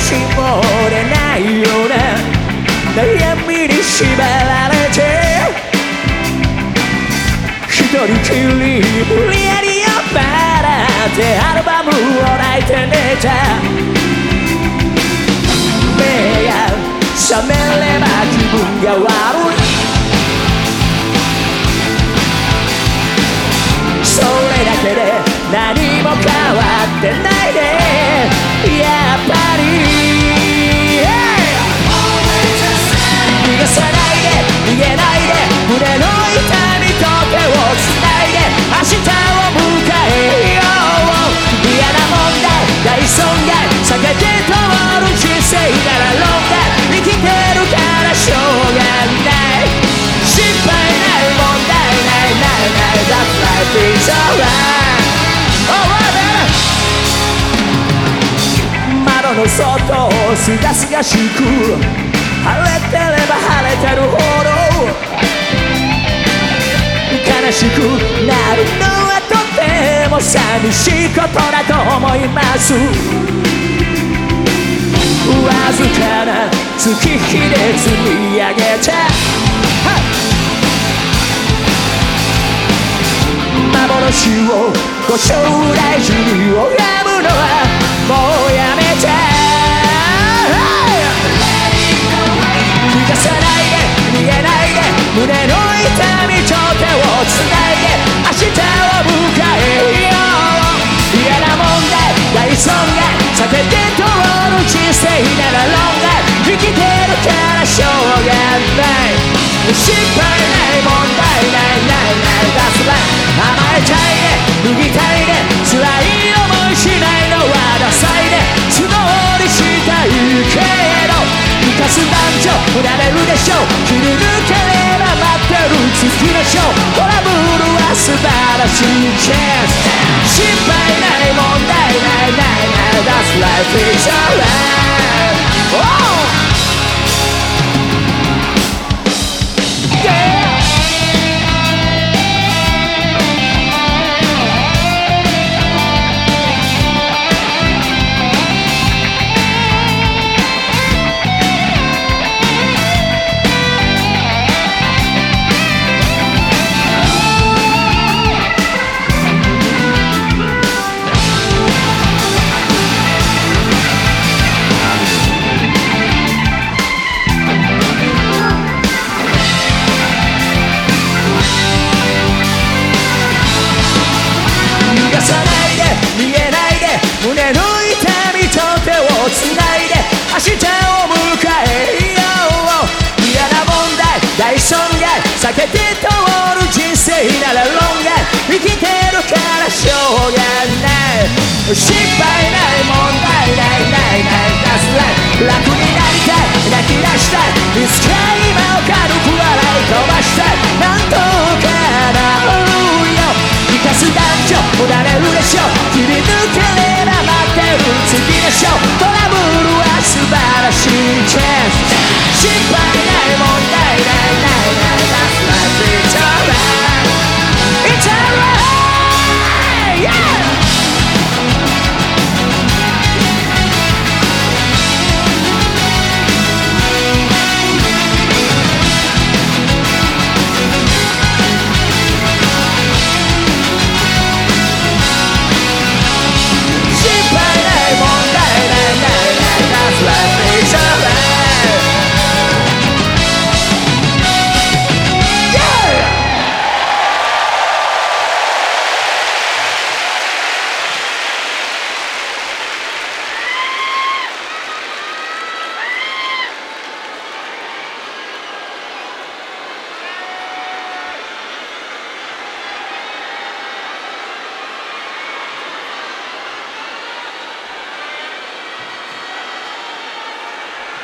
絞れないような。悩みに縛られて。一人きり無理やり呼ばってアルバムを泣いて寝た。目が覚めれば気分が悪い。窓の外をすがすがしく晴れてれば晴れてるほど悲しくなるのはとても寂しいことだと思いますわずかな月日で積み上げた幻をご将来中に拝むのはもうやめた胸の痛みと手をつないで明日を迎えよう。嫌な問題大損害避けて通る人生なら論外。生きてるからしょうがない心配ない問題ないないない出すば甘えちゃいで脱ぎたいで辛い思いしないのはダサいで素通りしたいけど生かす男女振られるでしょう切り抜ければ待ってる月のショートラブルは素晴らしいチェンス心配ない問題ないないない That's life is alright、生きてるからしょうがない心配ない問題ないないない出すない楽になりたい泣き出したいいつか今を軽く笑い飛ばしたいなんとかなるよ生かす男女もなれるでしょ切り抜ければ待ってる次でしょ